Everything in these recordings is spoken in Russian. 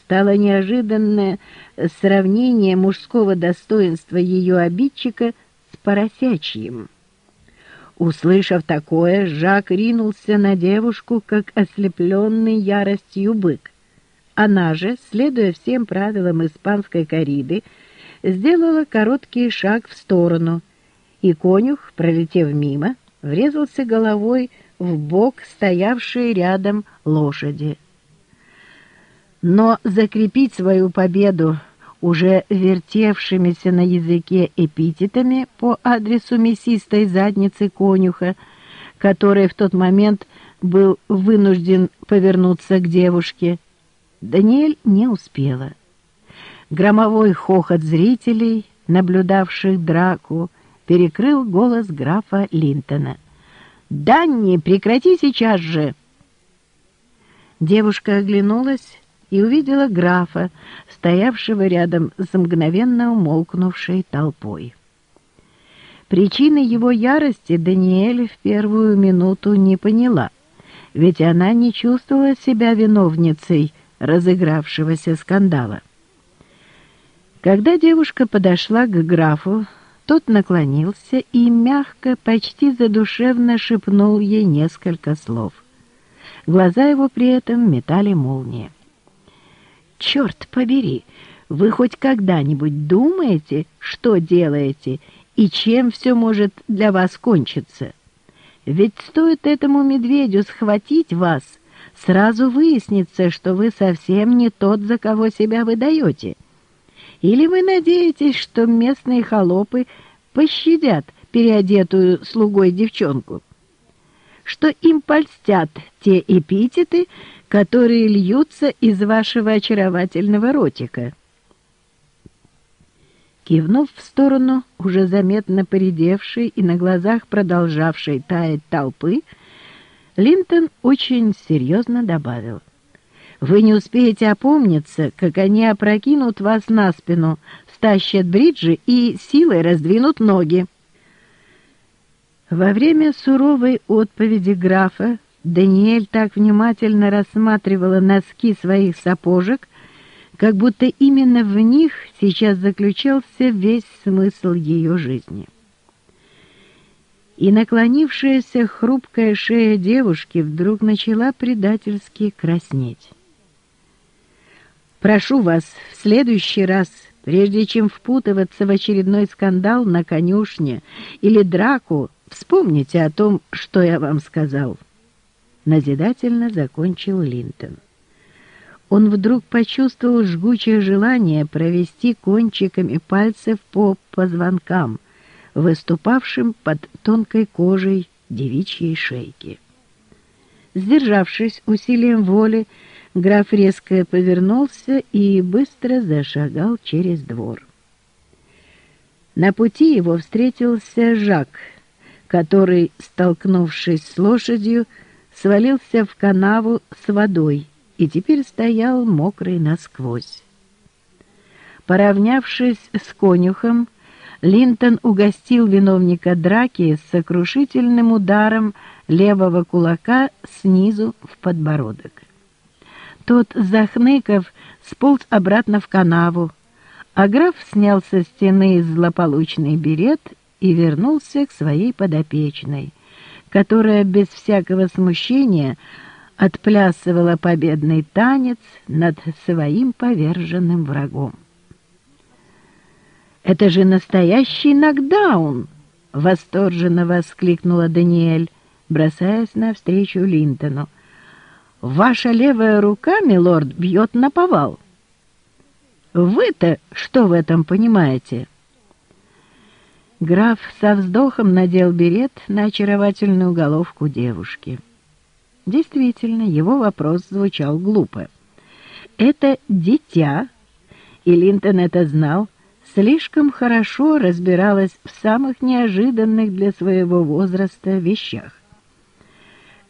стало неожиданное сравнение мужского достоинства ее обидчика с поросячьим. Услышав такое, Жак ринулся на девушку, как ослепленный яростью бык. Она же, следуя всем правилам испанской кориды, сделала короткий шаг в сторону, и конюх, пролетев мимо, врезался головой в бок стоявшей рядом лошади. Но закрепить свою победу уже вертевшимися на языке эпитетами по адресу мясистой задницы конюха, который в тот момент был вынужден повернуться к девушке, Даниэль не успела. Громовой хохот зрителей, наблюдавших драку, перекрыл голос графа Линтона. «Данни, прекрати сейчас же!» Девушка оглянулась и увидела графа, стоявшего рядом с мгновенно умолкнувшей толпой. Причины его ярости Даниэль в первую минуту не поняла, ведь она не чувствовала себя виновницей разыгравшегося скандала. Когда девушка подошла к графу, тот наклонился и мягко, почти задушевно шепнул ей несколько слов. Глаза его при этом метали молнии. Черт побери, вы хоть когда-нибудь думаете, что делаете и чем все может для вас кончиться? Ведь стоит этому медведю схватить вас, сразу выяснится, что вы совсем не тот, за кого себя выдаете. Или вы надеетесь, что местные холопы пощадят переодетую слугой девчонку? Что им польстят те эпитеты, которые льются из вашего очаровательного ротика. Кивнув в сторону уже заметно поредевшей и на глазах продолжавшей таять толпы, Линтон очень серьезно добавил. «Вы не успеете опомниться, как они опрокинут вас на спину, стащат бриджи и силой раздвинут ноги». Во время суровой отповеди графа Даниэль так внимательно рассматривала носки своих сапожек, как будто именно в них сейчас заключался весь смысл ее жизни. И наклонившаяся хрупкая шея девушки вдруг начала предательски краснеть. «Прошу вас, в следующий раз, прежде чем впутываться в очередной скандал на конюшне или драку, вспомните о том, что я вам сказал» назидательно закончил Линтон. Он вдруг почувствовал жгучее желание провести кончиками пальцев по позвонкам, выступавшим под тонкой кожей девичьей шейки. Сдержавшись усилием воли, граф резко повернулся и быстро зашагал через двор. На пути его встретился Жак, который, столкнувшись с лошадью, свалился в канаву с водой и теперь стоял мокрый насквозь. Поравнявшись с конюхом, Линтон угостил виновника драки с сокрушительным ударом левого кулака снизу в подбородок. Тот, захныков, сполз обратно в канаву, а граф снял со стены злополучный берет и вернулся к своей подопечной, которая без всякого смущения отплясывала победный танец над своим поверженным врагом. «Это же настоящий нокдаун!» — восторженно воскликнула Даниэль, бросаясь навстречу Линтону. «Ваша левая рука, милорд, бьет на повал». «Вы-то что в этом понимаете?» Граф со вздохом надел берет на очаровательную головку девушки. Действительно, его вопрос звучал глупо. Это дитя, и Линтон это знал, слишком хорошо разбиралась в самых неожиданных для своего возраста вещах.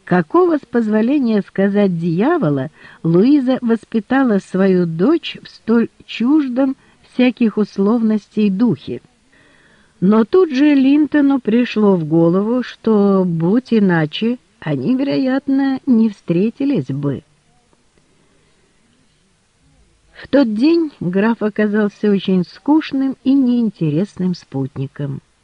Какого, с позволения сказать дьявола, Луиза воспитала свою дочь в столь чуждом всяких условностей духе? Но тут же Линтону пришло в голову, что, будь иначе, они, вероятно, не встретились бы. В тот день граф оказался очень скучным и неинтересным спутником.